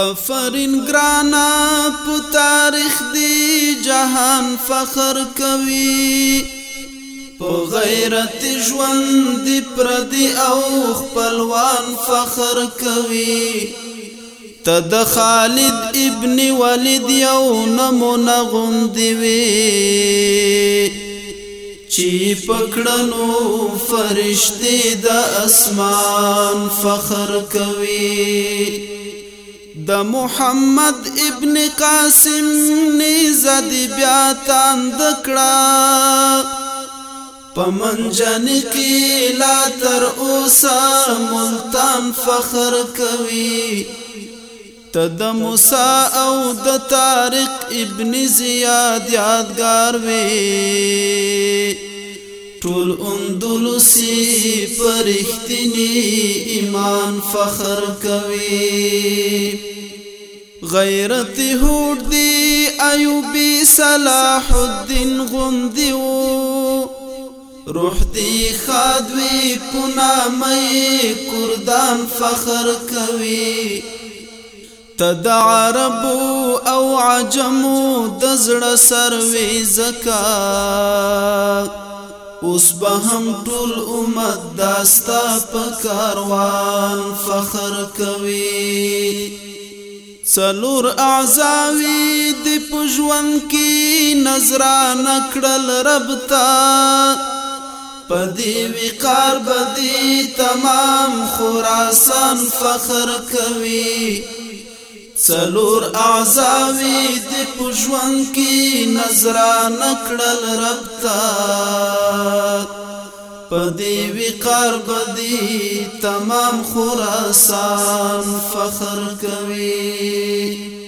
افرین گرانا په تاریخ دی جهان فخر کوي په غیرت ژوند دی پردی او خپلوان فخر کوي تد خالد ابن ولید یو نمونه غوندی وی چی پکړنو فرشتي د اسمان فخر کوي د محمد ابن قاسم نزد بیا تاند کړه پمنجن کې لا تر اوسه ملتان فخر کوي تد موسی او د طارق ابن زیاد یادگار وي ټول اندلسی پرختنی ایمان فخر کوي غیرت هوډ دی ایوبی صلاح الدین غوندی وو روح دی خادوی کنا مې کردان فخر کوي تد عرب او عجم د زړه سروي زکا اوس به هم ټول امت داستا په کاروان فخر کوي سلور اعزاوی دی پجوان کی نظران اکڑل ربتا پدی وقار بدی تمام خراسان فخر کوي سلور اعزاوی دی پجوان کی نظران اکڑل ربتا پدی وقار بدی تمام خراسان فخر کوي